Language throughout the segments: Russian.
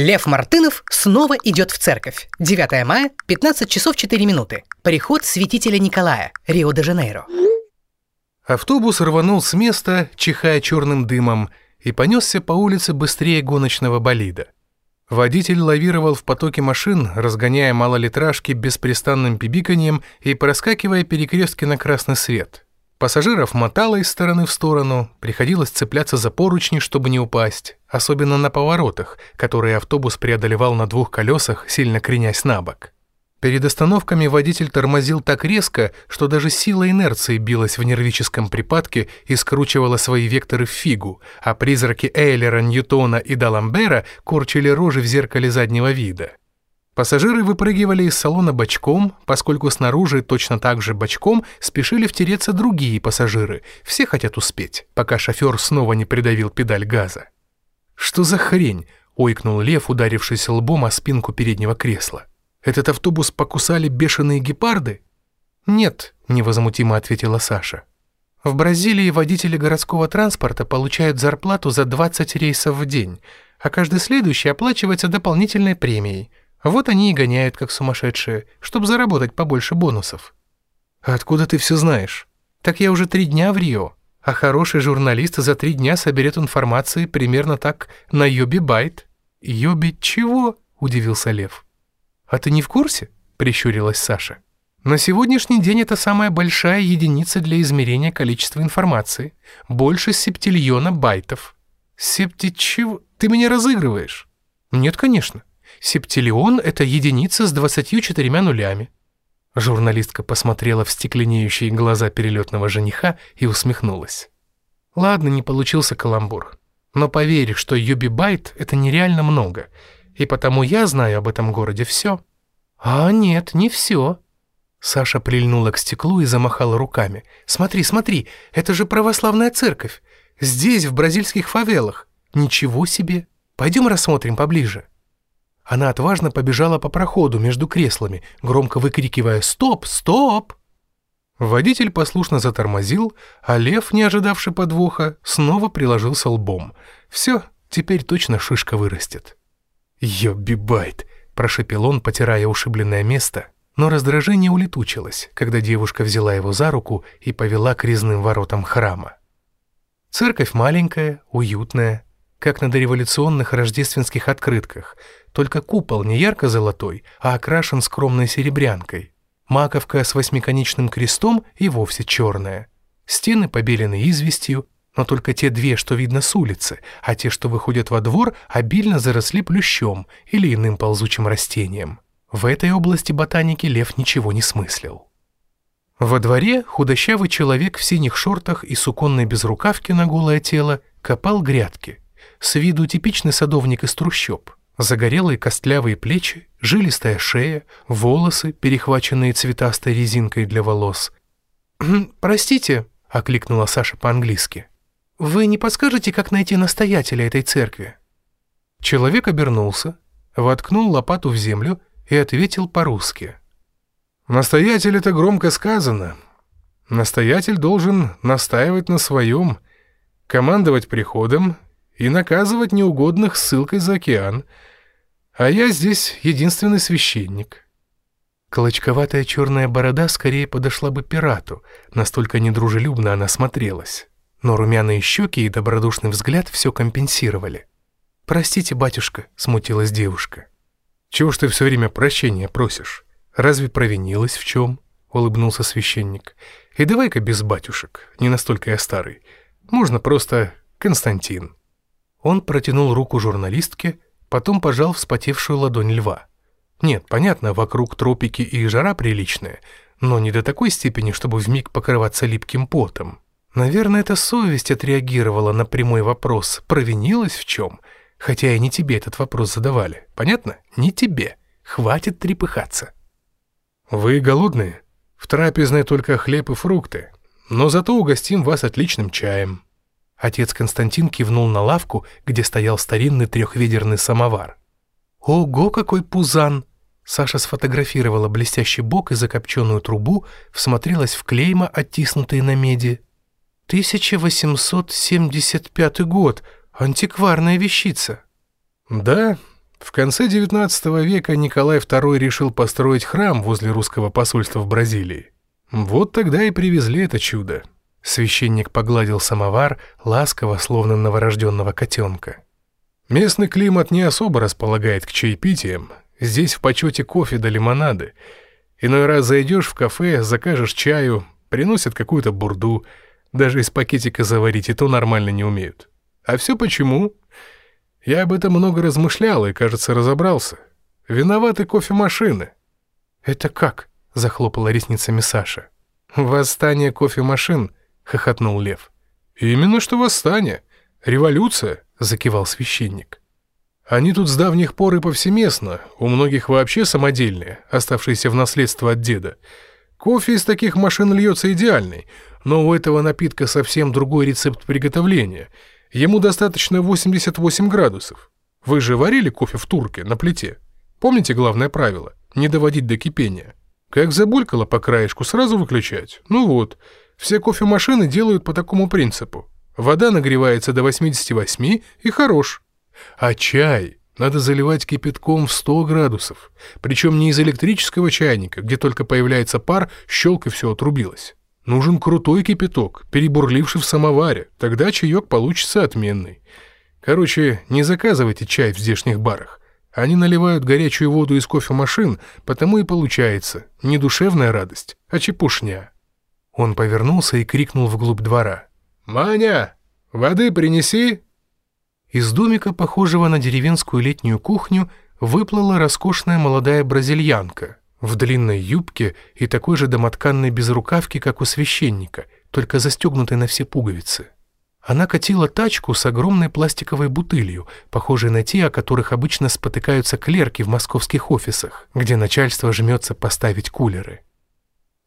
Лев Мартынов снова идет в церковь. 9 мая, 15 часов 4 минуты. Приход святителя Николая, Рио-де-Жанейро. Автобус рванул с места, чихая черным дымом, и понесся по улице быстрее гоночного болида. Водитель лавировал в потоке машин, разгоняя малолитражки беспрестанным пибиканьем и проскакивая перекрестки на красный свет. Пассажиров мотало из стороны в сторону, приходилось цепляться за поручни, чтобы не упасть, особенно на поворотах, которые автобус преодолевал на двух колесах, сильно кренясь на бок. Перед остановками водитель тормозил так резко, что даже сила инерции билась в нервическом припадке и скручивала свои векторы в фигу, а призраки Эйлера, Ньютона и Даламбера корчили рожи в зеркале заднего вида. Пассажиры выпрыгивали из салона бочком, поскольку снаружи точно так же бочком спешили втереться другие пассажиры. Все хотят успеть, пока шофер снова не придавил педаль газа. «Что за хрень?» — ойкнул Лев, ударившись лбом о спинку переднего кресла. «Этот автобус покусали бешеные гепарды?» «Нет», — невозмутимо ответила Саша. «В Бразилии водители городского транспорта получают зарплату за 20 рейсов в день, а каждый следующий оплачивается дополнительной премией». Вот они и гоняют, как сумасшедшие, чтобы заработать побольше бонусов. Откуда ты все знаешь? Так я уже три дня в Рио, а хороший журналист за три дня соберет информации примерно так на Йоби Байт. Йоби чего? Удивился Лев. А ты не в курсе? Прищурилась Саша. На сегодняшний день это самая большая единица для измерения количества информации. Больше септильона байтов. Септи чего? Ты меня разыгрываешь? Нет, конечно. Септиллион — это единица с 24 нулями». Журналистка посмотрела в стекленеющие глаза перелетного жениха и усмехнулась. «Ладно, не получился каламбур. Но поверь, что юбибайт — это нереально много, и потому я знаю об этом городе все». «А нет, не все». Саша прильнула к стеклу и замахала руками. «Смотри, смотри, это же православная церковь. Здесь, в бразильских фавелах. Ничего себе. Пойдем рассмотрим поближе». Она отважно побежала по проходу между креслами, громко выкрикивая «Стоп! Стоп!». Водитель послушно затормозил, а лев, не ожидавший подвоха, снова приложился лбом. «Все, теперь точно шишка вырастет». «Ёбибайт!» – прошепел он, потирая ушибленное место, но раздражение улетучилось, когда девушка взяла его за руку и повела к резным воротам храма. Церковь маленькая, уютная, как на дореволюционных рождественских открытках, только купол не ярко-золотой, а окрашен скромной серебрянкой. Маковка с восьмиконечным крестом и вовсе черная. Стены побелены известью, но только те две, что видно с улицы, а те, что выходят во двор, обильно заросли плющом или иным ползучим растением. В этой области ботаники Лев ничего не смыслил. Во дворе худощавый человек в синих шортах и суконной безрукавке на голое тело копал грядки. С виду типичный садовник из трущоб. Загорелые костлявые плечи, жилистая шея, волосы, перехваченные цветастой резинкой для волос. «Простите», — окликнула Саша по-английски. «Вы не подскажете, как найти настоятеля этой церкви?» Человек обернулся, воткнул лопату в землю и ответил по-русски. «Настоятель — это громко сказано. Настоятель должен настаивать на своем, командовать приходом и наказывать неугодных ссылкой за океан. А я здесь единственный священник». Клочковатая черная борода скорее подошла бы пирату, настолько недружелюбно она смотрелась. Но румяные щеки и добродушный взгляд все компенсировали. «Простите, батюшка», — смутилась девушка. «Чего ж ты все время прощения просишь? Разве провинилась в чем?» — улыбнулся священник. «И давай-ка без батюшек, не настолько я старый. Можно просто Константин». Он протянул руку журналистке, потом пожал вспотевшую ладонь льва. Нет, понятно, вокруг тропики и жара приличная, но не до такой степени, чтобы вмиг покрываться липким потом. Наверное, эта совесть отреагировала на прямой вопрос, провинилась в чем, хотя и не тебе этот вопрос задавали. Понятно? Не тебе. Хватит трепыхаться. Вы голодные? В трапезной только хлеб и фрукты, но зато угостим вас отличным чаем. Отец Константин кивнул на лавку, где стоял старинный трехведерный самовар. «Ого, какой пузан!» Саша сфотографировала блестящий бок и закопченную трубу, всмотрелась в клейма, оттиснутые на меди. «1875 год! Антикварная вещица!» «Да, В конце XIX века Николай II решил построить храм возле русского посольства в Бразилии. Вот тогда и привезли это чудо. Священник погладил самовар, ласково, словно новорожденного котенка. Местный климат не особо располагает к чаепитиям. Здесь в почете кофе да лимонады. Иной раз зайдешь в кафе, закажешь чаю, приносят какую-то бурду. Даже из пакетика заварить и то нормально не умеют. А все почему? Я об этом много размышлял и, кажется, разобрался. Виноваты кофемашины. «Это как?» — захлопала ресницами Саша. «Восстание кофемашин», — хохотнул Лев. «Именно что восстание. Революция», — закивал священник. «Они тут с давних пор и повсеместно, у многих вообще самодельные, оставшиеся в наследство от деда. Кофе из таких машин льется идеальный, но у этого напитка совсем другой рецепт приготовления — Ему достаточно 88 градусов. Вы же варили кофе в турке на плите? Помните главное правило? Не доводить до кипения. Как забулькало по краешку, сразу выключать. Ну вот, все кофемашины делают по такому принципу. Вода нагревается до 88 и хорош. А чай надо заливать кипятком в 100 градусов. Причем не из электрического чайника, где только появляется пар, щелк и все отрубилось. Нужен крутой кипяток, перебурливший в самоваре, тогда чаек получится отменный. Короче, не заказывайте чай в здешних барах. Они наливают горячую воду из кофемашин, потому и получается не душевная радость, а чепушня. Он повернулся и крикнул вглубь двора. «Маня, воды принеси!» Из домика, похожего на деревенскую летнюю кухню, выплыла роскошная молодая бразильянка — в длинной юбке и такой же домотканной безрукавке, как у священника, только застегнутой на все пуговицы. Она катила тачку с огромной пластиковой бутылью, похожей на те, о которых обычно спотыкаются клерки в московских офисах, где начальство жмется поставить кулеры.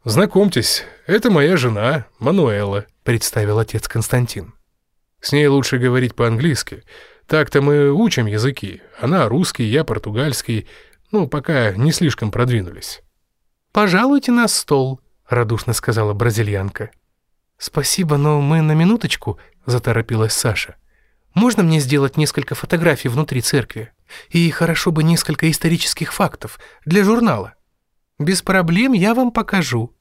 «Знакомьтесь, это моя жена, Мануэла», — представил отец Константин. «С ней лучше говорить по-английски. Так-то мы учим языки. Она русский, я португальский, ну, пока не слишком продвинулись. «Пожалуйте на стол», — радушно сказала бразильянка. «Спасибо, но мы на минуточку», — заторопилась Саша. «Можно мне сделать несколько фотографий внутри церкви? И хорошо бы несколько исторических фактов для журнала. Без проблем я вам покажу».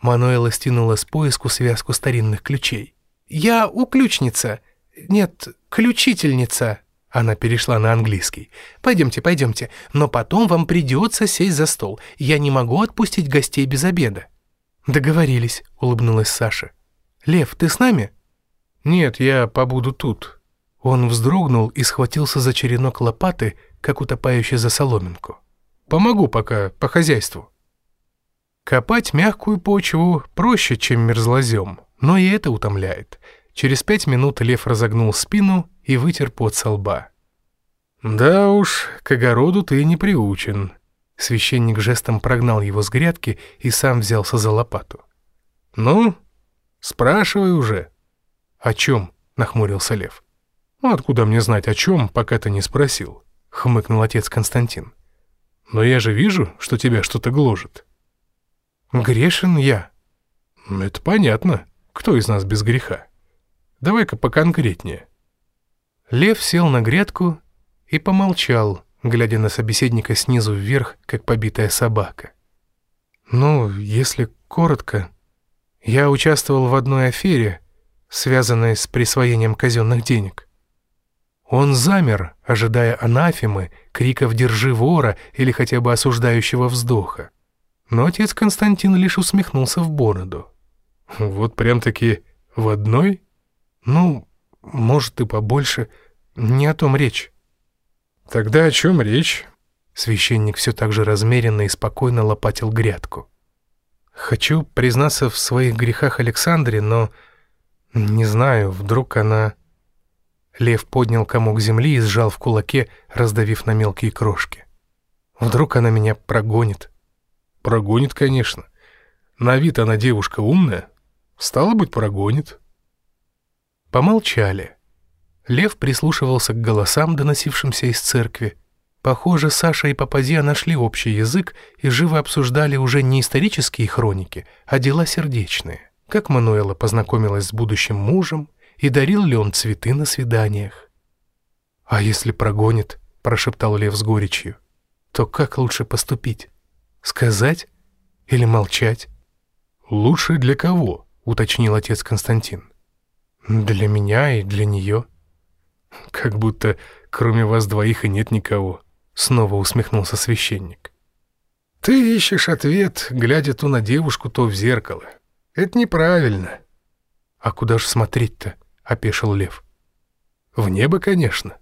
Мануэла стянула с поиску связку старинных ключей. «Я уключница. Нет, ключительница». Она перешла на английский. «Пойдемте, пойдемте, но потом вам придется сесть за стол. Я не могу отпустить гостей без обеда». «Договорились», — улыбнулась Саша. «Лев, ты с нами?» «Нет, я побуду тут». Он вздрогнул и схватился за черенок лопаты, как утопающий за соломинку. «Помогу пока по хозяйству». Копать мягкую почву проще, чем мерзлозем, но и это утомляет. Через пять минут лев разогнул спину и вытер пот со лба. «Да уж, к огороду ты не приучен». Священник жестом прогнал его с грядки и сам взялся за лопату. «Ну, спрашивай уже». «О чем?» — нахмурился Лев. «Ну, откуда мне знать о чем, пока ты не спросил?» — хмыкнул отец Константин. «Но я же вижу, что тебя что-то гложет». «Грешен я». «Это понятно. Кто из нас без греха? Давай-ка поконкретнее». Лев сел на грядку и помолчал, глядя на собеседника снизу вверх, как побитая собака. «Ну, если коротко, я участвовал в одной афере, связанной с присвоением казенных денег. Он замер, ожидая анафемы, криков «держи вора» или хотя бы осуждающего вздоха. Но отец Константин лишь усмехнулся в бороду. «Вот прям-таки в одной?» «Ну, может, и побольше. Не о том речь». «Тогда о чем речь?» Священник все так же размеренно и спокойно лопатил грядку. «Хочу признаться в своих грехах Александре, но... Не знаю, вдруг она...» Лев поднял комок земли и сжал в кулаке, раздавив на мелкие крошки. «Вдруг она меня прогонит?» «Прогонит, конечно. На вид она девушка умная. Стало быть, прогонит». Помолчали. Лев прислушивался к голосам, доносившимся из церкви. Похоже, Саша и Папазья нашли общий язык и живо обсуждали уже не исторические хроники, а дела сердечные. Как Мануэла познакомилась с будущим мужем и дарил ли он цветы на свиданиях. А если прогонит, — прошептал Лев с горечью, — то как лучше поступить? Сказать или молчать? «Лучше для кого?» — уточнил отец Константин. «Для меня и для нее». «Как будто кроме вас двоих и нет никого», — снова усмехнулся священник. «Ты ищешь ответ, глядя то на девушку, то в зеркало. Это неправильно». «А куда же смотреть-то?» — опешил Лев. «В небо, конечно.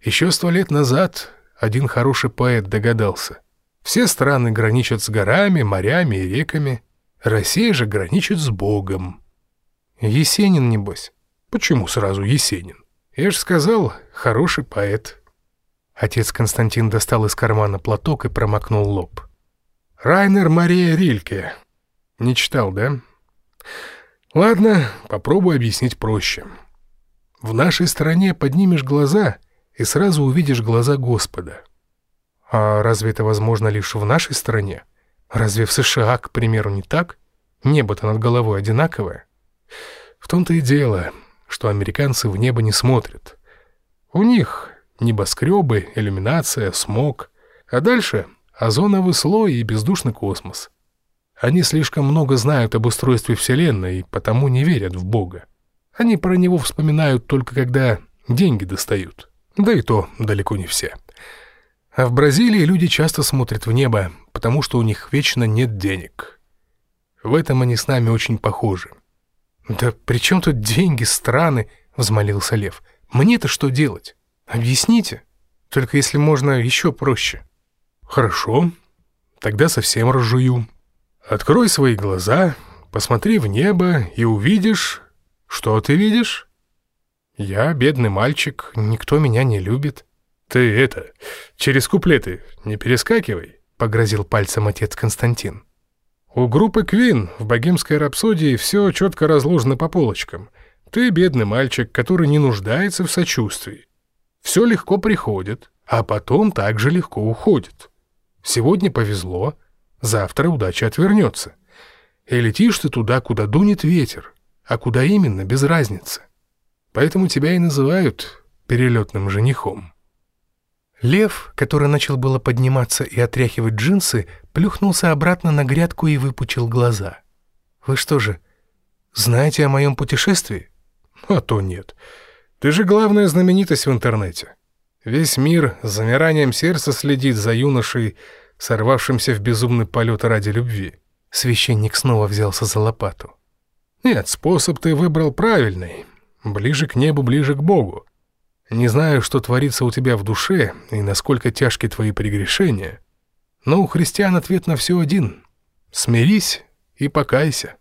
Еще сто лет назад один хороший поэт догадался. Все страны граничат с горами, морями и реками. Россия же граничит с Богом. Есенин, небось. Почему сразу Есенин? Я же сказал, хороший поэт. Отец Константин достал из кармана платок и промокнул лоб. Райнер Мария Рильке. Не читал, да? Ладно, попробую объяснить проще. В нашей стране поднимешь глаза — и сразу увидишь глаза Господа. А разве это возможно лишь в нашей стране? Разве в США, к примеру, не так? Небо-то над головой одинаковое. В том-то и дело, что американцы в небо не смотрят. У них небоскребы, иллюминация, смог, а дальше озоновый слой и бездушный космос. Они слишком много знают об устройстве Вселенной и потому не верят в Бога. Они про него вспоминают только когда деньги достают. Да и то далеко не все. А в Бразилии люди часто смотрят в небо, потому что у них вечно нет денег. В этом они с нами очень похожи. «Да при чем тут деньги, страны?» — взмолился Лев. «Мне-то что делать? Объясните. Только если можно еще проще». «Хорошо. Тогда совсем разжую. Открой свои глаза, посмотри в небо и увидишь... Что ты видишь?» Я бедный мальчик, никто меня не любит. Ты это, через куплеты не перескакивай, погрозил пальцем отец Константин. У группы Квин в богемской рапсодии все четко разложено по полочкам. Ты бедный мальчик, который не нуждается в сочувствии. Все легко приходит, а потом также легко уходит. Сегодня повезло, завтра удача отвернется. И летишь ты туда, куда дунет ветер, а куда именно, без разницы. Поэтому тебя и называют перелетным женихом». Лев, который начал было подниматься и отряхивать джинсы, плюхнулся обратно на грядку и выпучил глаза. «Вы что же, знаете о моем путешествии?» «А то нет. Ты же главная знаменитость в интернете. Весь мир с замиранием сердца следит за юношей, сорвавшимся в безумный полет ради любви». Священник снова взялся за лопату. «Нет, способ ты выбрал правильный. Ближе к небу, ближе к Богу. Не знаю, что творится у тебя в душе и насколько тяжки твои прегрешения, но у христиан ответ на все один. Смирись и покайся.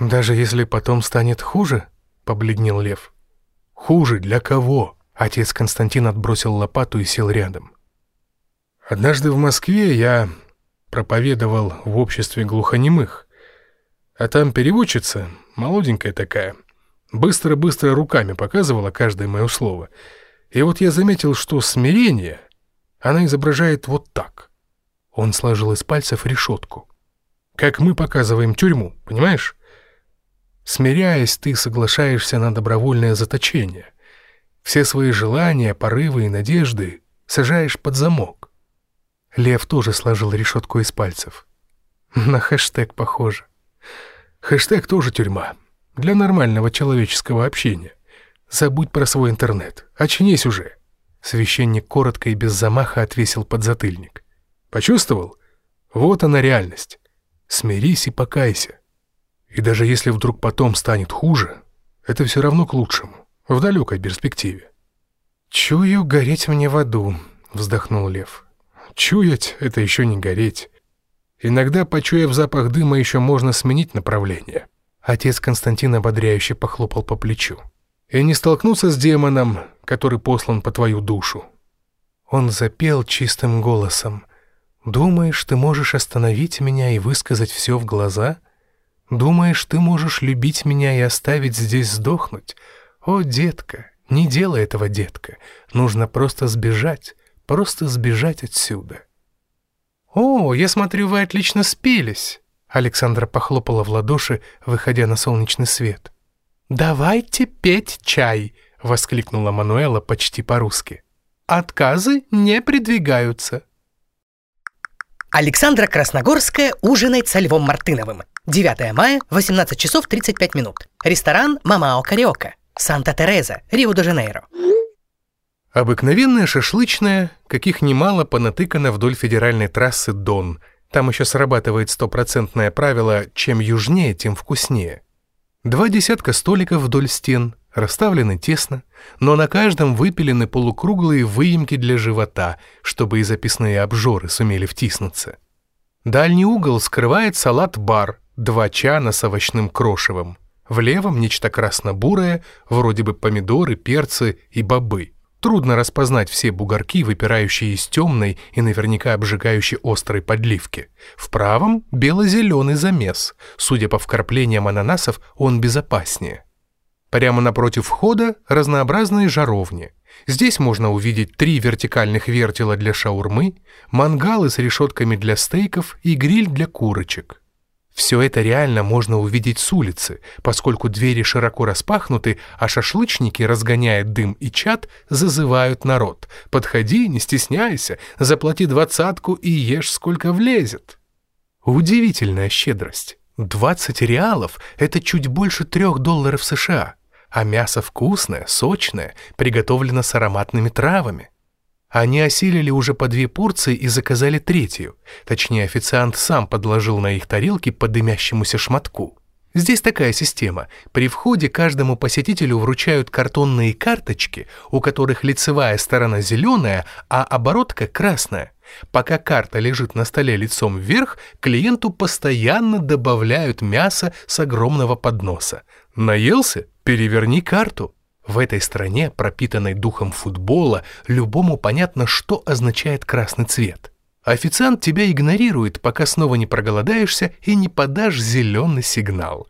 Даже если потом станет хуже, — побледнел Лев. Хуже для кого? Отец Константин отбросил лопату и сел рядом. Однажды в Москве я проповедовал в обществе глухонемых, а там переводчица, молоденькая такая — быстро-быстро руками показывала каждое мое слово. И вот я заметил, что смирение она изображает вот так. Он сложил из пальцев решетку. Как мы показываем тюрьму, понимаешь? Смиряясь, ты соглашаешься на добровольное заточение. Все свои желания, порывы и надежды сажаешь под замок. Лев тоже сложил решетку из пальцев. На хэштег похоже. Хэштег тоже тюрьма для нормального человеческого общения. Забудь про свой интернет. Очнись уже. Священник коротко и без замаха отвесил подзатыльник. Почувствовал? Вот она реальность. Смирись и покайся. И даже если вдруг потом станет хуже, это все равно к лучшему, в далекой перспективе. «Чую гореть мне в аду», — вздохнул Лев. «Чуять — это еще не гореть. Иногда, почуяв запах дыма, еще можно сменить направление». Отец Константин ободряюще похлопал по плечу. «И не столкнуться с демоном, который послан по твою душу». Он запел чистым голосом. «Думаешь, ты можешь остановить меня и высказать все в глаза? Думаешь, ты можешь любить меня и оставить здесь сдохнуть? О, детка, не делай этого, детка. Нужно просто сбежать, просто сбежать отсюда». «О, я смотрю, вы отлично спелись». Александра похлопала в ладоши, выходя на солнечный свет. «Давайте петь чай!» — воскликнула Мануэла почти по-русски. Отказы не придвигаются. Александра Красногорская ужинает со Львом Мартыновым. 9 мая, 18 часов 35 минут. Ресторан «Мамао Кариока». Санта-Тереза, Рио-де-Жанейро. Обыкновенная шашлычная, каких немало понатыкано вдоль федеральной трассы Дон. Там еще срабатывает стопроцентное правило «чем южнее, тем вкуснее». Два десятка столиков вдоль стен, расставлены тесно, но на каждом выпилены полукруглые выемки для живота, чтобы и записные обжоры сумели втиснуться. Дальний угол скрывает салат-бар, два чана с овощным крошевом. В левом нечто красно-бурое, вроде бы помидоры, перцы и бобы. Трудно распознать все бугорки, выпирающие из темной и наверняка обжигающей острой подливки. В правом – бело-зеленый замес. Судя по вкраплениям ананасов, он безопаснее. Прямо напротив входа разнообразные жаровни. Здесь можно увидеть три вертикальных вертела для шаурмы, мангалы с решетками для стейков и гриль для курочек. Все это реально можно увидеть с улицы, поскольку двери широко распахнуты, а шашлычники, разгоняя дым и чад, зазывают народ. «Подходи, не стесняйся, заплати двадцатку и ешь сколько влезет». Удивительная щедрость. 20 реалов – это чуть больше трех долларов США, а мясо вкусное, сочное, приготовлено с ароматными травами. Они осилили уже по две порции и заказали третью. Точнее, официант сам подложил на их тарелки по дымящемуся шматку. Здесь такая система. При входе каждому посетителю вручают картонные карточки, у которых лицевая сторона зеленая, а оборотка красная. Пока карта лежит на столе лицом вверх, клиенту постоянно добавляют мясо с огромного подноса. Наелся? Переверни карту. В этой стране, пропитанной духом футбола, любому понятно, что означает красный цвет. Официант тебя игнорирует, пока снова не проголодаешься и не подашь зеленый сигнал.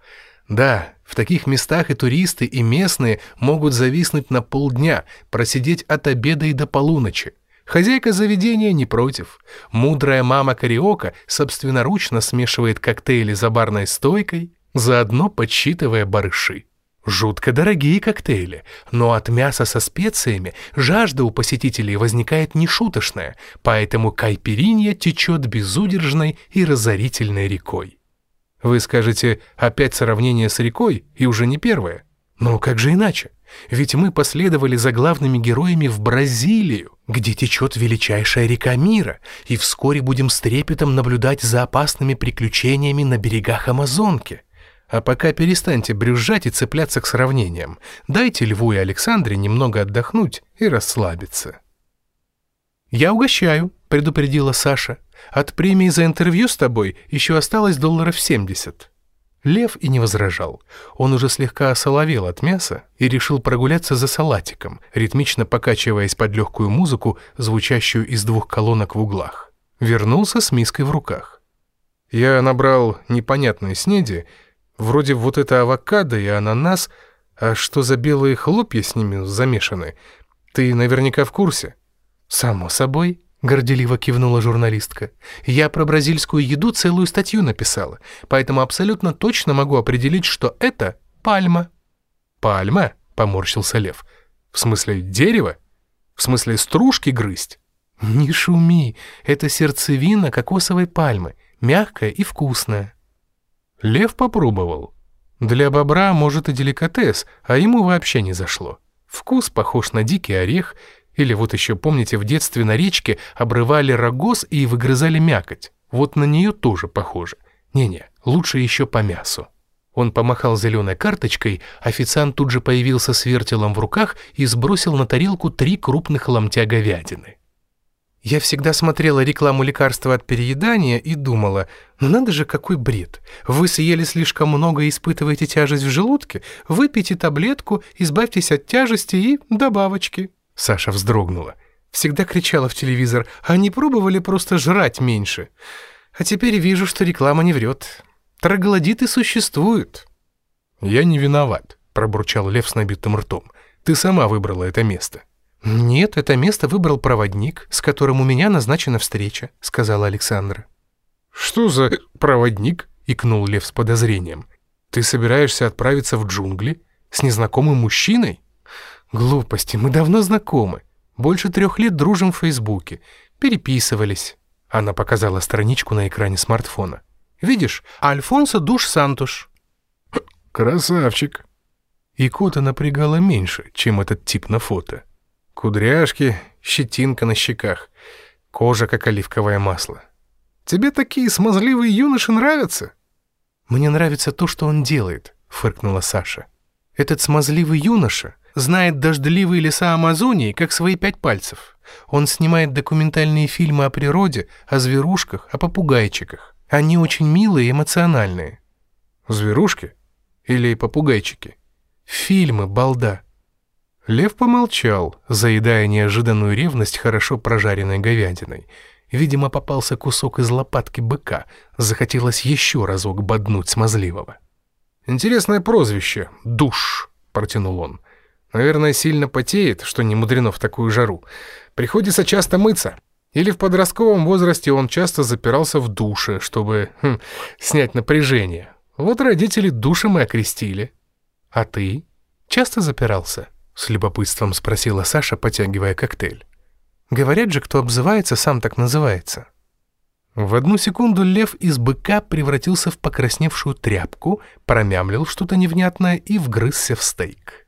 Да, в таких местах и туристы, и местные могут зависнуть на полдня, просидеть от обеда и до полуночи. Хозяйка заведения не против. Мудрая мама Кариока собственноручно смешивает коктейли за барной стойкой, заодно подсчитывая барыши. Жутко дорогие коктейли, но от мяса со специями жажда у посетителей возникает нешуточная, поэтому кайперинья течет безудержной и разорительной рекой. Вы скажете, опять сравнение с рекой, и уже не первое. Но как же иначе? Ведь мы последовали за главными героями в Бразилию, где течет величайшая река мира, и вскоре будем с трепетом наблюдать за опасными приключениями на берегах Амазонки. А пока перестаньте брюзжать и цепляться к сравнениям. Дайте Льву и Александре немного отдохнуть и расслабиться. «Я угощаю», — предупредила Саша. «От премии за интервью с тобой еще осталось долларов 70». Лев и не возражал. Он уже слегка осоловел от мяса и решил прогуляться за салатиком, ритмично покачиваясь под легкую музыку, звучащую из двух колонок в углах. Вернулся с миской в руках. Я набрал непонятные снеди Вроде вот это авокадо и ананас, а что за белые хлопья с ними замешаны? Ты наверняка в курсе?» «Само собой», — горделиво кивнула журналистка. «Я про бразильскую еду целую статью написала, поэтому абсолютно точно могу определить, что это пальма». «Пальма?» — поморщился Лев. «В смысле дерево? В смысле стружки грызть?» «Не шуми, это сердцевина кокосовой пальмы, мягкая и вкусная». Лев попробовал. Для бобра, может, и деликатес, а ему вообще не зашло. Вкус похож на дикий орех, или вот еще помните, в детстве на речке обрывали рогоз и выгрызали мякоть. Вот на нее тоже похоже. Не-не, лучше еще по мясу. Он помахал зеленой карточкой, официант тут же появился с вертелом в руках и сбросил на тарелку три крупных ломтя говядины. Я всегда смотрела рекламу лекарства от переедания и думала, ну надо же, какой бред. Вы съели слишком много и испытываете тяжесть в желудке? Выпейте таблетку, избавьтесь от тяжести и добавочки. Саша вздрогнула. Всегда кричала в телевизор, а не пробовали просто жрать меньше. А теперь вижу, что реклама не врет. Троглодиты существуют. Я не виноват, пробурчал Лев с набитым ртом. Ты сама выбрала это место. «Нет, это место выбрал проводник, с которым у меня назначена встреча», — сказала Александра. «Что за проводник?» — икнул Лев с подозрением. «Ты собираешься отправиться в джунгли с незнакомым мужчиной?» «Глупости, мы давно знакомы. Больше трех лет дружим в Фейсбуке. Переписывались. Она показала страничку на экране смартфона. Видишь, Альфонсо Душ Сантуш. Красавчик. И кота напрягала меньше, чем этот тип на фото. Кудряшки, щетинка на щеках, кожа как оливковое масло. Тебе такие смазливые юноши нравятся? Мне нравится то, что он делает, фыркнула Саша. Этот смазливый юноша знает дождливые леса Амазонии, как свои пять пальцев. Он снимает документальные фильмы о природе, о зверушках, о попугайчиках. Они очень милые и эмоциональные. Зверушки? Или попугайчики? Фильмы, балда. Лев помолчал, заедая неожиданную ревность хорошо прожаренной говядиной. Видимо, попался кусок из лопатки быка. Захотелось еще разок боднуть смазливого. «Интересное прозвище — душ», — протянул он. «Наверное, сильно потеет, что не мудрено в такую жару. Приходится часто мыться. Или в подростковом возрасте он часто запирался в душе, чтобы хм, снять напряжение. Вот родители душем и окрестили. А ты часто запирался?» — с любопытством спросила Саша, потягивая коктейль. «Говорят же, кто обзывается, сам так называется». В одну секунду лев из быка превратился в покрасневшую тряпку, промямлил что-то невнятное и вгрызся в стейк.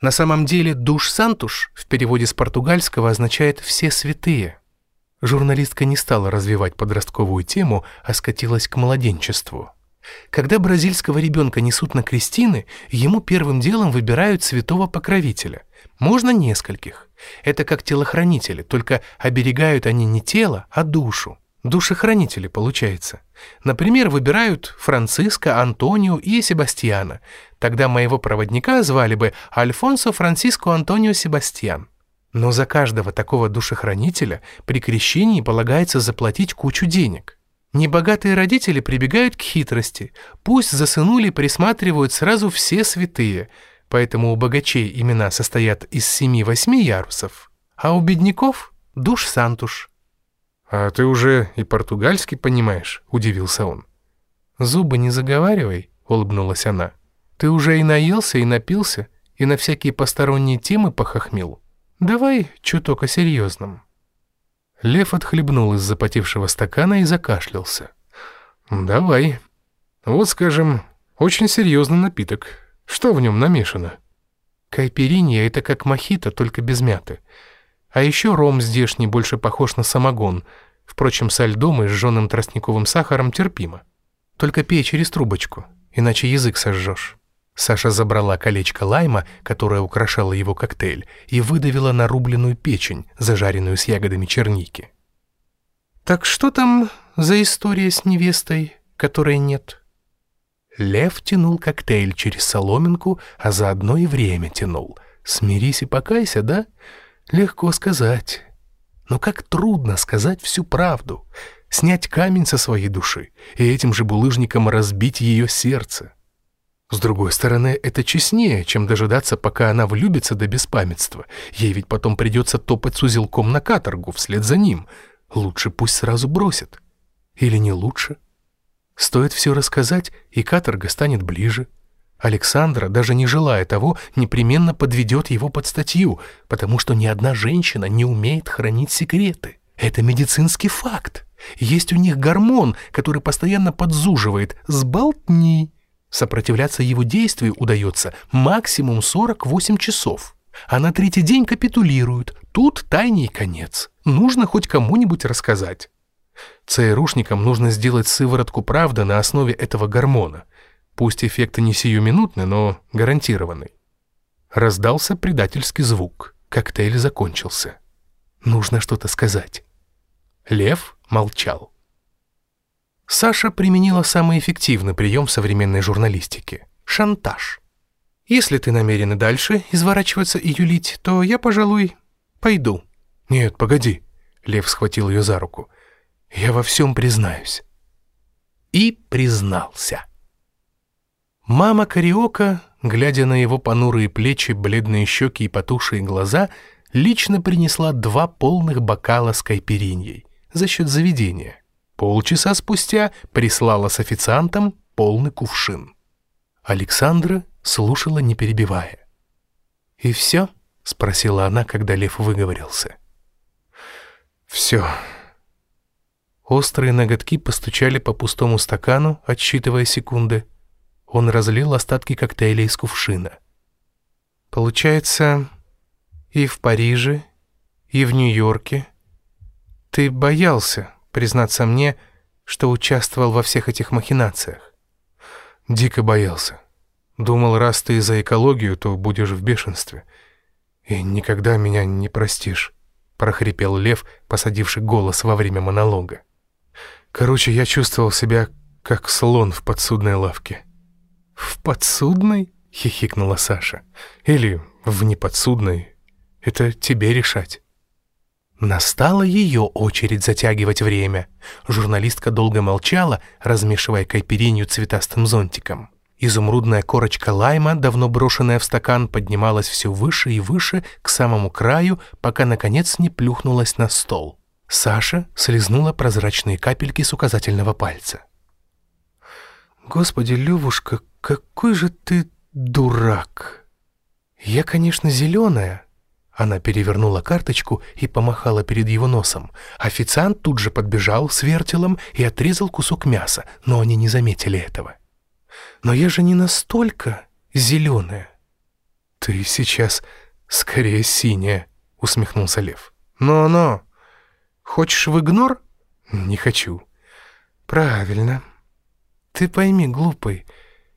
На самом деле «душ-сантуш» в переводе с португальского означает «все святые». Журналистка не стала развивать подростковую тему, а скатилась к младенчеству. Когда бразильского ребенка несут на крестины, ему первым делом выбирают святого покровителя. Можно нескольких. Это как телохранители, только оберегают они не тело, а душу. Душехранители, получается. Например, выбирают Франциска, Антонио и Себастьяна. Тогда моего проводника звали бы Альфонсо Франциско Антонио Себастьян. Но за каждого такого душехранителя при крещении полагается заплатить кучу денег. Небогатые родители прибегают к хитрости. Пусть за сынули присматривают сразу все святые, поэтому у богачей имена состоят из семи-восьми ярусов, а у бедняков — душ-сантуш. «А ты уже и португальский понимаешь?» — удивился он. «Зубы не заговаривай», — улыбнулась она. «Ты уже и наелся, и напился, и на всякие посторонние темы похохмил. Давай чуток о серьезном». Лев отхлебнул из запотевшего стакана и закашлялся. «Давай. Вот, скажем, очень серьезный напиток. Что в нем намешано?» «Кайперинья — это как мохито, только без мяты. А еще ром здешний больше похож на самогон. Впрочем, со льдом и сжженным тростниковым сахаром терпимо. Только пей через трубочку, иначе язык сожжешь. Саша забрала колечко лайма, которое украшало его коктейль, и выдавила нарубленную печень, зажаренную с ягодами черники. «Так что там за история с невестой, которой нет?» Лев тянул коктейль через соломинку, а заодно и время тянул. «Смирись и покайся, да?» Легко сказать. Но как трудно сказать всю правду, снять камень со своей души и этим же булыжником разбить ее сердце. С другой стороны, это честнее, чем дожидаться, пока она влюбится до беспамятства. Ей ведь потом придется топать с узелком на каторгу вслед за ним. Лучше пусть сразу бросит. Или не лучше? Стоит все рассказать, и каторга станет ближе. Александра, даже не желая того, непременно подведет его под статью, потому что ни одна женщина не умеет хранить секреты. Это медицинский факт. Есть у них гормон, который постоянно подзуживает «сболтни». Сопротивляться его действию удается максимум 48 часов. А на третий день капитулируют. Тут тайний конец. Нужно хоть кому-нибудь рассказать. ЦРУшникам нужно сделать сыворотку правды на основе этого гормона. Пусть эффект не сиюминутный, но гарантированный. Раздался предательский звук. Коктейль закончился. Нужно что-то сказать. Лев молчал. Саша применила самый эффективный прием современной журналистике — шантаж. Если ты намерен и дальше изворачиваться и юлить, то я, пожалуй, пойду. Нет, погоди. Лев схватил ее за руку. Я во всем признаюсь. И признался. Мама Кариока, глядя на его понурые плечи, бледные щеки и потухшие глаза, лично принесла два полных бокала с кайпериньей за счет заведения. Полчаса спустя прислала с официантом полный кувшин. Александра слушала, не перебивая. «И все?» — спросила она, когда лев выговорился. «Все». Острые ноготки постучали по пустому стакану, отсчитывая секунды. Он разлил остатки коктейля из кувшина. «Получается, и в Париже, и в Нью-Йорке ты боялся признаться мне, что участвовал во всех этих махинациях?» «Дико боялся. Думал, раз ты за экологию, то будешь в бешенстве. И никогда меня не простишь», — прохрипел лев, посадивший голос во время монолога. «Короче, я чувствовал себя как слон в подсудной лавке». «В подсудной?» — хихикнула Саша. «Или в неподсудной. Это тебе решать». Настала ее очередь затягивать время. Журналистка долго молчала, размешивая кайперинью цветастым зонтиком. Изумрудная корочка лайма, давно брошенная в стакан, поднималась все выше и выше к самому краю, пока, наконец, не плюхнулась на стол. Саша слезнула прозрачные капельки с указательного пальца. «Господи, Левушка, какой же ты дурак! Я, конечно, зеленая». Она перевернула карточку и помахала перед его носом. Официант тут же подбежал с вертелом и отрезал кусок мяса, но они не заметили этого. Но я же не настолько зеленая. Ты сейчас скорее синяя, усмехнулся Лев. Но-но. Хочешь в игнор? Не хочу. Правильно. Ты пойми, глупый,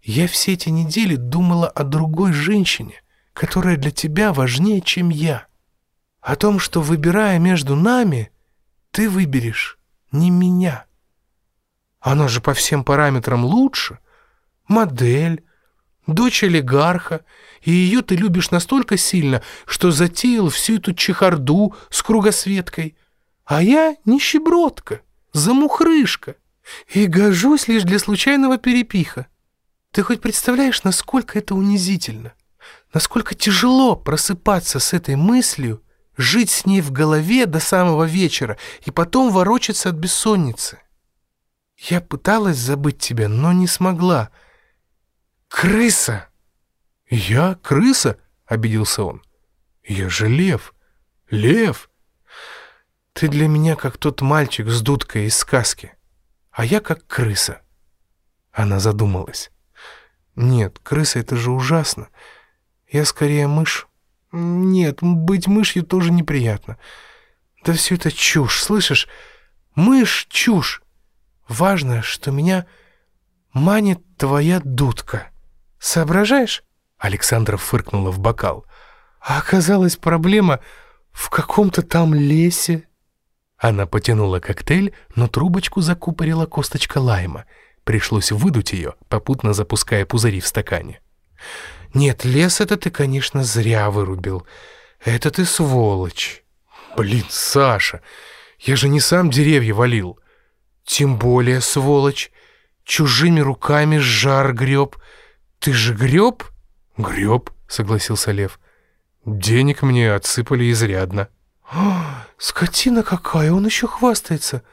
я все эти недели думала о другой женщине, которая для тебя важнее, чем я. О том, что, выбирая между нами, ты выберешь не меня. Она же по всем параметрам лучше, модель, дочь олигарха, и ее ты любишь настолько сильно, что затеял всю эту чехарду с кругосветкой. А я нищебродка, замухрышка, и гожусь лишь для случайного перепиха. Ты хоть представляешь, насколько это унизительно? Насколько тяжело просыпаться с этой мыслью, жить с ней в голове до самого вечера и потом ворочаться от бессонницы? Я пыталась забыть тебя, но не смогла — «Крыса!» «Я крыса?» — обиделся он. «Я же лев! Лев!» «Ты для меня как тот мальчик с дудкой из сказки, а я как крыса». Она задумалась. «Нет, крыса — это же ужасно. Я скорее мышь. Нет, быть мышью тоже неприятно. Да все это чушь, слышишь? Мышь — чушь. Важно, что меня манит твоя дудка». Соображаешь?» Александра фыркнула в бокал. «А оказалась проблема в каком-то там лесе». Она потянула коктейль, но трубочку закупорила косточка лайма. Пришлось выдуть ее, попутно запуская пузыри в стакане. «Нет, лес это ты, конечно, зря вырубил. Это ты сволочь». «Блин, Саша, я же не сам деревья валил». «Тем более, сволочь, чужими руками жар греб». «Ты же греб?» «Греб», — согласился Лев. «Денег мне отсыпали изрядно». «А, скотина какая, он еще хвастается!»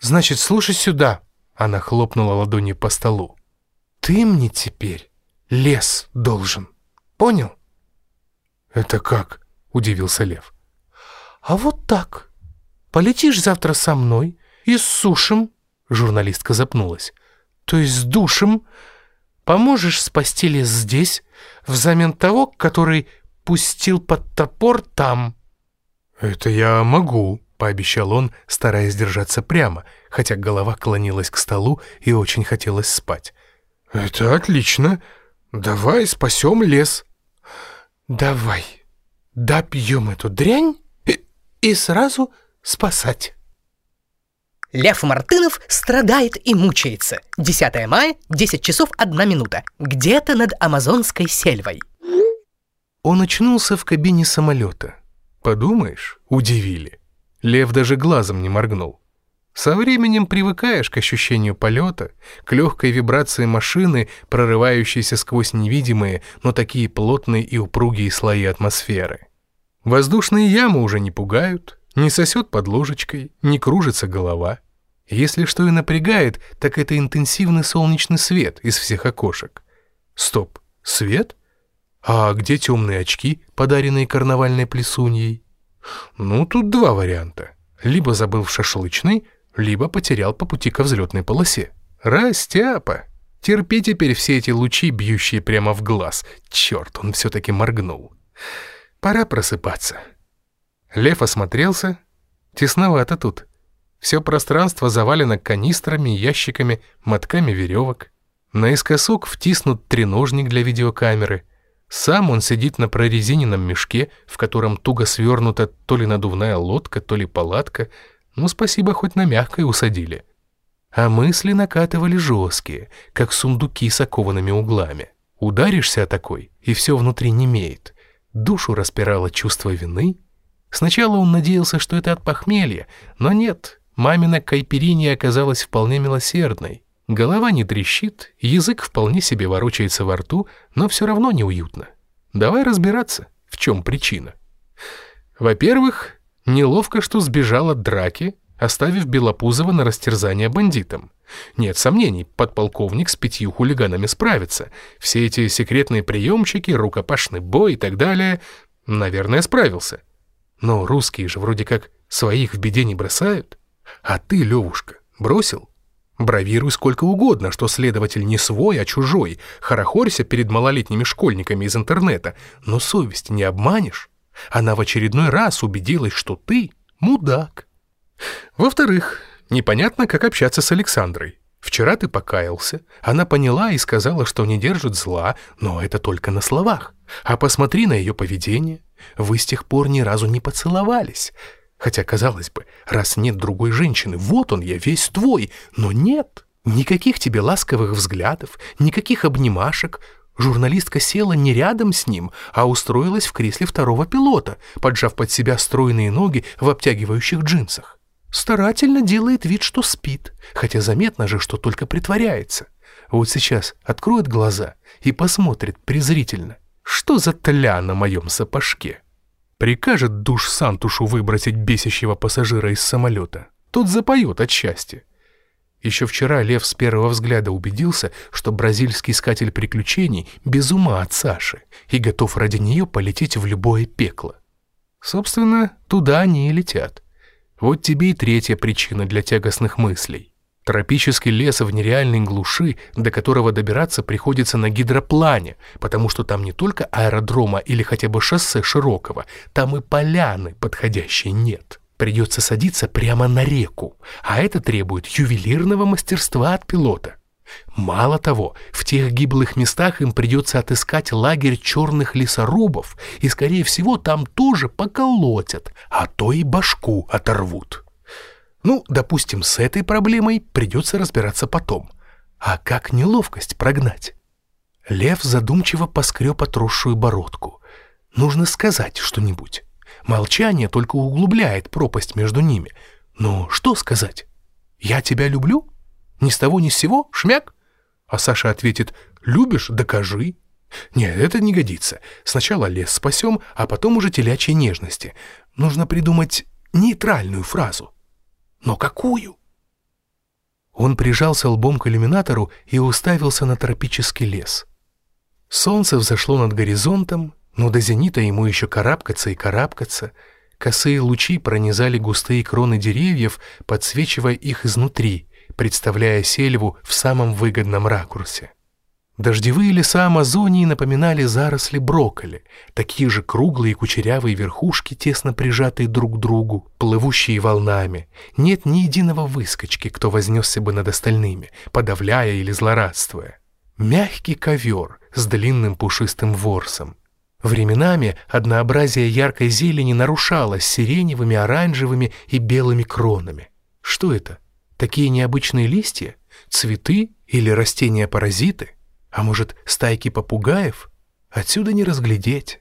«Значит, слушай сюда!» Она хлопнула ладонью по столу. «Ты мне теперь лес должен. Понял?» «Это как?» — удивился Лев. «А вот так. Полетишь завтра со мной и с сушем...» Журналистка запнулась. «То есть с душем Поможешь спасти лес здесь, взамен того, который пустил под топор там». «Это я могу», — пообещал он, стараясь держаться прямо, хотя голова клонилась к столу и очень хотелось спать. «Это отлично. Давай спасем лес». «Давай. Допьем эту дрянь и, и сразу спасать». Лев Мартынов страдает и мучается. 10 мая, 10 часов 1 минута. Где-то над Амазонской сельвой. Он очнулся в кабине самолета. Подумаешь, удивили. Лев даже глазом не моргнул. Со временем привыкаешь к ощущению полета, к легкой вибрации машины, прорывающейся сквозь невидимые, но такие плотные и упругие слои атмосферы. Воздушные ямы уже не пугают, не сосет под ложечкой, не кружится голова. Если что и напрягает, так это интенсивный солнечный свет из всех окошек. Стоп, свет? А где темные очки, подаренные карнавальной плесуньей? Ну, тут два варианта. Либо забыл в шашлычной, либо потерял по пути ко взлетной полосе. Растяпа! Терпи теперь все эти лучи, бьющие прямо в глаз. Черт, он все-таки моргнул. Пора просыпаться. Лев осмотрелся. Тесновато тут. Все пространство завалено канистрами, ящиками, мотками веревок. Наискосок втиснут треножник для видеокамеры. Сам он сидит на прорезиненном мешке, в котором туго свернута то ли надувная лодка, то ли палатка. Ну, спасибо, хоть на мягкой усадили. А мысли накатывали жесткие, как сундуки с окованными углами. Ударишься о такой, и все внутри немеет. Душу распирало чувство вины. Сначала он надеялся, что это от похмелья, но нет, мамина кайпериния оказалась вполне милосердной. Голова не трещит, язык вполне себе ворочается во рту, но все равно неуютно. Давай разбираться, в чем причина. Во-первых, неловко, что сбежал от драки, оставив Белопузова на растерзание бандитам. Нет сомнений, подполковник с пятью хулиганами справится. Все эти секретные приемчики, рукопашный бой и так далее, наверное, справился. Но русские же вроде как своих в беде не бросают. А ты, Левушка, бросил? Бравируй сколько угодно, что следователь не свой, а чужой. Хорохорься перед малолетними школьниками из интернета. Но совесть не обманешь. Она в очередной раз убедилась, что ты мудак. Во-вторых, непонятно, как общаться с Александрой. Вчера ты покаялся, она поняла и сказала, что не держит зла, но это только на словах. А посмотри на ее поведение. Вы с тех пор ни разу не поцеловались. Хотя, казалось бы, раз нет другой женщины, вот он я, весь твой. Но нет, никаких тебе ласковых взглядов, никаких обнимашек. Журналистка села не рядом с ним, а устроилась в кресле второго пилота, поджав под себя стройные ноги в обтягивающих джинсах. Старательно делает вид, что спит, хотя заметно же, что только притворяется. Вот сейчас откроет глаза и посмотрит презрительно. Что за тля на моем сапожке? Прикажет душ Сантушу выбросить бесящего пассажира из самолета. Тот запоет от счастья. Еще вчера Лев с первого взгляда убедился, что бразильский искатель приключений без ума от Саши и готов ради нее полететь в любое пекло. Собственно, туда они и летят. Вот тебе и третья причина для тягостных мыслей. Тропический лес в нереальной глуши, до которого добираться приходится на гидроплане, потому что там не только аэродрома или хотя бы шоссе широкого, там и поляны подходящей нет. Придется садиться прямо на реку, а это требует ювелирного мастерства от пилота. Мало того, в тех гиблых местах им придется отыскать лагерь черных лесорубов, и, скорее всего, там тоже поколотят, а то и башку оторвут. Ну, допустим, с этой проблемой придется разбираться потом. А как неловкость прогнать? Лев задумчиво поскреб отросшую бородку. Нужно сказать что-нибудь. Молчание только углубляет пропасть между ними. Но что сказать? «Я тебя люблю?» Ни с того ни с сего? Шмяк? А Саша ответит «Любишь? Докажи». Нет, это не годится. Сначала лес спасем, а потом уже телячьи нежности. Нужно придумать нейтральную фразу. Но какую? Он прижался лбом к иллюминатору и уставился на тропический лес. Солнце взошло над горизонтом, но до зенита ему еще карабкаться и карабкаться. Косые лучи пронизали густые кроны деревьев, подсвечивая их изнутри, представляя сельву в самом выгодном ракурсе. Дождевые леса Амазонии напоминали заросли брокколи, такие же круглые кучерявые верхушки, тесно прижатые друг к другу, плывущие волнами. Нет ни единого выскочки, кто вознесся бы над остальными, подавляя или злорадствуя. Мягкий ковер с длинным пушистым ворсом. Временами однообразие яркой зелени нарушалось сиреневыми, оранжевыми и белыми кронами. Что это? Такие необычные листья? Цветы или растения-паразиты? А может, стайки попугаев? Отсюда не разглядеть.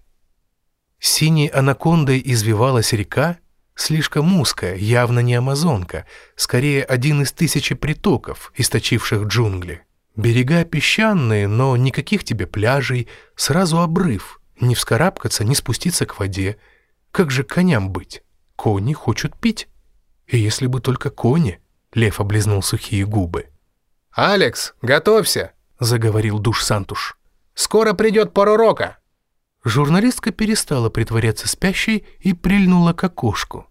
Синей анакондой извивалась река, слишком узкая, явно не амазонка, скорее один из тысячи притоков, источивших джунгли. Берега песчаные, но никаких тебе пляжей, сразу обрыв, не вскарабкаться, не спуститься к воде. Как же коням быть? Кони хочут пить. И если бы только кони, Лев облизнул сухие губы. «Алекс, готовься!» — заговорил душ Сантуш. «Скоро придет пора урока!» Журналистка перестала притворяться спящей и прильнула к окошку.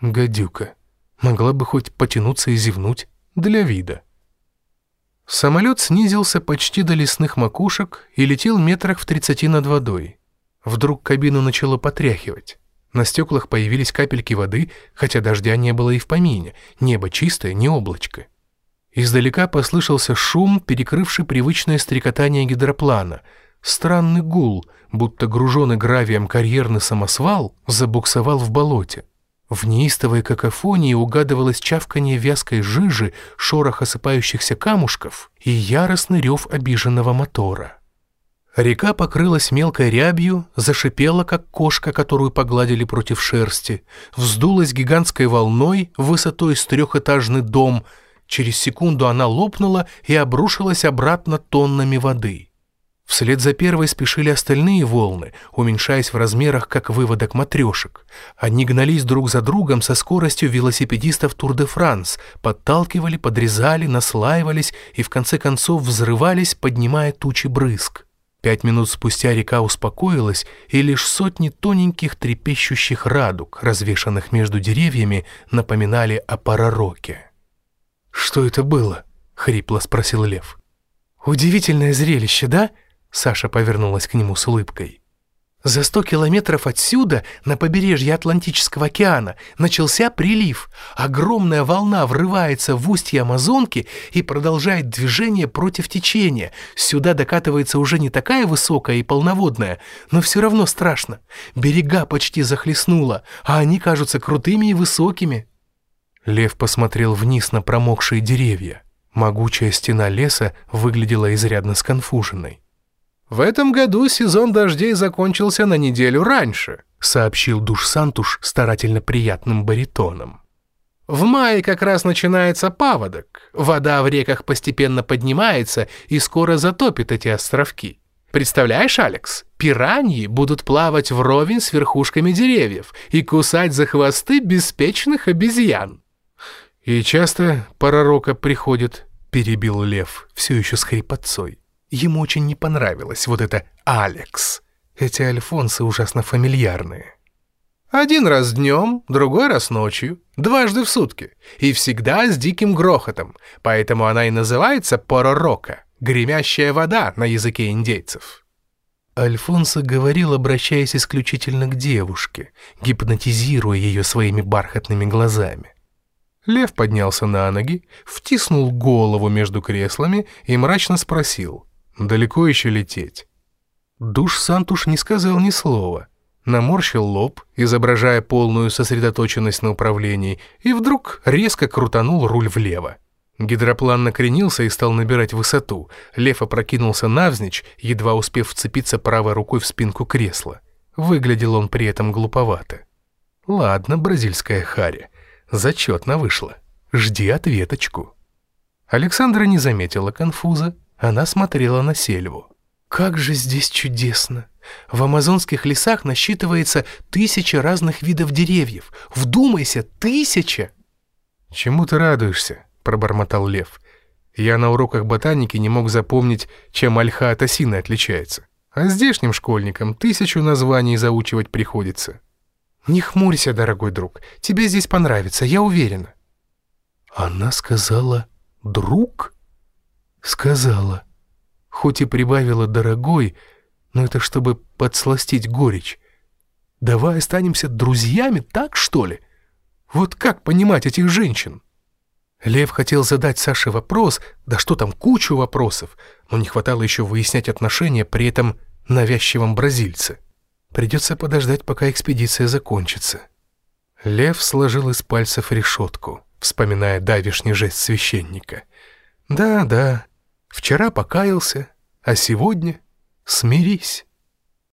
Гадюка. Могла бы хоть потянуться и зевнуть для вида. Самолет снизился почти до лесных макушек и летел метрах в тридцати над водой. Вдруг кабину начало потряхивать. На стеклах появились капельки воды, хотя дождя не было и в помине. Небо чистое, не облачко. Издалека послышался шум, перекрывший привычное стрекотание гидроплана. Странный гул, будто груженный гравием карьерный самосвал, забуксовал в болоте. В неистовой какофонии угадывалось чавканье вязкой жижи, шорох осыпающихся камушков и яростный рев обиженного мотора. Река покрылась мелкой рябью, зашипела, как кошка, которую погладили против шерсти, вздулась гигантской волной высотой с трехэтажный дом. Через секунду она лопнула и обрушилась обратно тоннами воды. Вслед за первой спешили остальные волны, уменьшаясь в размерах, как выводок матрешек. Они гнались друг за другом со скоростью велосипедистов Тур-де-Франс, подталкивали, подрезали, наслаивались и в конце концов взрывались, поднимая тучи брызг. Пять минут спустя река успокоилась, и лишь сотни тоненьких трепещущих радуг, развешанных между деревьями, напоминали о паророке. «Что это было?» — хрипло спросил Лев. «Удивительное зрелище, да?» — Саша повернулась к нему с улыбкой. За сто километров отсюда, на побережье Атлантического океана, начался прилив. Огромная волна врывается в устье Амазонки и продолжает движение против течения. Сюда докатывается уже не такая высокая и полноводная, но все равно страшно. Берега почти захлестнуло, а они кажутся крутыми и высокими. Лев посмотрел вниз на промокшие деревья. Могучая стена леса выглядела изрядно сконфуженной. «В этом году сезон дождей закончился на неделю раньше», сообщил Душ Сантуш старательно приятным баритоном. В мае как раз начинается паводок. Вода в реках постепенно поднимается и скоро затопит эти островки. Представляешь, Алекс, пираньи будут плавать вровень с верхушками деревьев и кусать за хвосты беспечных обезьян. «И часто пророка приходит», — перебил лев, все еще с хрипотцой. Ему очень не понравилось вот это «Алекс». Эти альфонсы ужасно фамильярные. Один раз днем, другой раз ночью, дважды в сутки. И всегда с диким грохотом. Поэтому она и называется Поророка, гремящая вода на языке индейцев. Альфонсо говорил, обращаясь исключительно к девушке, гипнотизируя ее своими бархатными глазами. Лев поднялся на ноги, втиснул голову между креслами и мрачно спросил, Далеко еще лететь. Душ Сантуш не сказал ни слова. Наморщил лоб, изображая полную сосредоточенность на управлении, и вдруг резко крутанул руль влево. Гидроплан накренился и стал набирать высоту. Лев опрокинулся навзничь, едва успев вцепиться правой рукой в спинку кресла. Выглядел он при этом глуповато. Ладно, бразильская харя, зачетно вышло. Жди ответочку. Александра не заметила конфуза, она смотрела на сельву. «Как же здесь чудесно! В амазонских лесах насчитывается тысяча разных видов деревьев. Вдумайся, тысяча!» «Чему ты радуешься?» – пробормотал Лев. «Я на уроках ботаники не мог запомнить, чем ольха от осины отличается. А здешним школьникам тысячу названий заучивать приходится». «Не хмурься, дорогой друг, тебе здесь понравится, я уверена». Она сказала «друг»? Сказала. Хоть и прибавила дорогой, но это чтобы подсластить горечь. Давай останемся друзьями, так что ли? Вот как понимать этих женщин? Лев хотел задать Саше вопрос, да что там, кучу вопросов, но не хватало еще выяснять отношения при этом навязчивом бразильце. Придется подождать, пока экспедиция закончится. Лев сложил из пальцев решетку, вспоминая давишний жест священника. Да, да, Вчера покаялся, а сегодня смирись.